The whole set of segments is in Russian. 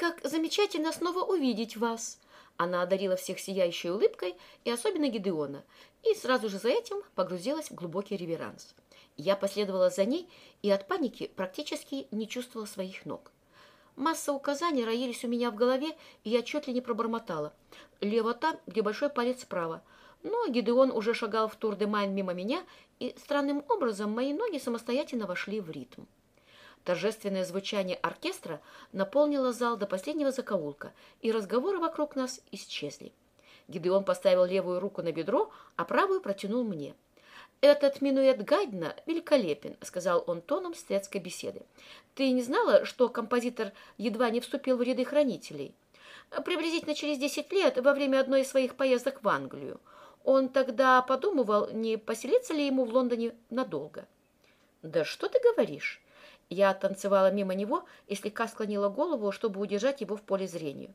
как замечательно снова увидеть вас!» Она одарила всех сияющей улыбкой, и особенно Гидеона, и сразу же за этим погрузилась в глубокий реверанс. Я последовала за ней и от паники практически не чувствовала своих ног. Масса указаний роились у меня в голове, и я чуть ли не пробормотала. Лево там, где большой палец справа. Но Гидеон уже шагал в tour de main мимо меня, и странным образом мои ноги самостоятельно вошли в ритм. Торжественное звучание оркестра наполнило зал до последнего закоулка, и разговоры вокруг нас исчезли. Гидеон поставил левую руку на бедро, а правую протянул мне. «Этот минуэт Гайдна великолепен», — сказал он тоном светской беседы. «Ты не знала, что композитор едва не вступил в ряды хранителей?» «Приблизительно через десять лет, во время одной из своих поездок в Англию. Он тогда подумывал, не поселиться ли ему в Лондоне надолго». «Да что ты говоришь?» Я танцевала мимо него и слегка склонила голову, чтобы удержать его в поле зрения.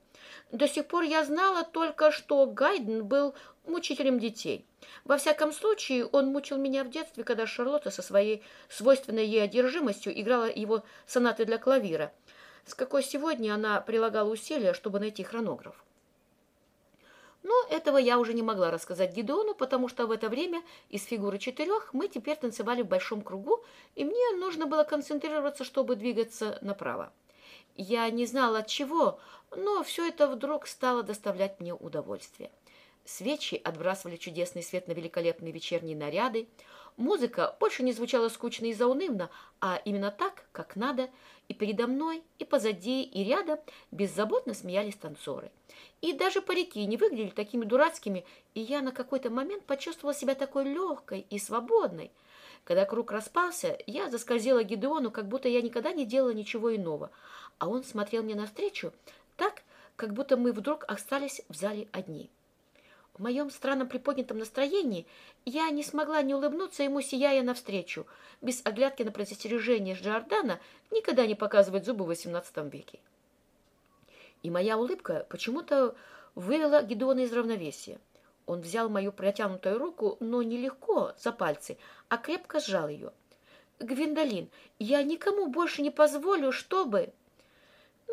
До сих пор я знала только, что Гайден был мучителем детей. Во всяком случае, он мучил меня в детстве, когда Шарлотта со своей свойственной ей одержимостью играла его сонаты для клавира, с какой сегодня она прилагала усилия, чтобы найти хронограф. Но этого я уже не могла рассказать Гидеону, потому что в это время из фигуры четырех мы теперь танцевали в большом кругу, и мне нужно было концентрироваться, чтобы двигаться направо. Я не знала от чего, но все это вдруг стало доставлять мне удовольствие. Свечи отбрасывали чудесный свет на великолепные вечерние наряды. Музыка больше не звучала скучно и заунывно, а именно так, как надо. И передо мной, и позади, и рядом беззаботно смеялись танцоры. И даже парики не выглядели такими дурацкими, и я на какой-то момент почувствовала себя такой легкой и свободной. Когда круг распался, я заскользила Гидеону, как будто я никогда не делала ничего иного, а он смотрел мне навстречу так, как будто мы вдруг остались в зале одни. В моем странном приподнятом настроении я не смогла не улыбнуться ему, сияя навстречу, без оглядки на предостережение Джордана никогда не показывать зубы в XVIII веке. И моя улыбка почему-то вывела Гедеона из равновесия. Он взял мою протянутую руку, но не легко, за пальцы, а крепко сжал ее. «Гвиндолин, я никому больше не позволю, чтобы...»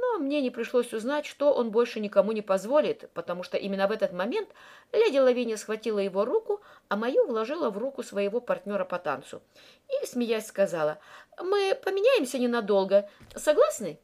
Но мне не пришлось узнать, что он больше никому не позволит, потому что именно в этот момент леди Лавиния схватила его руку, а мою вложила в руку своего партнера по танцу. И, смеясь, сказала, «Мы поменяемся ненадолго. Согласны?»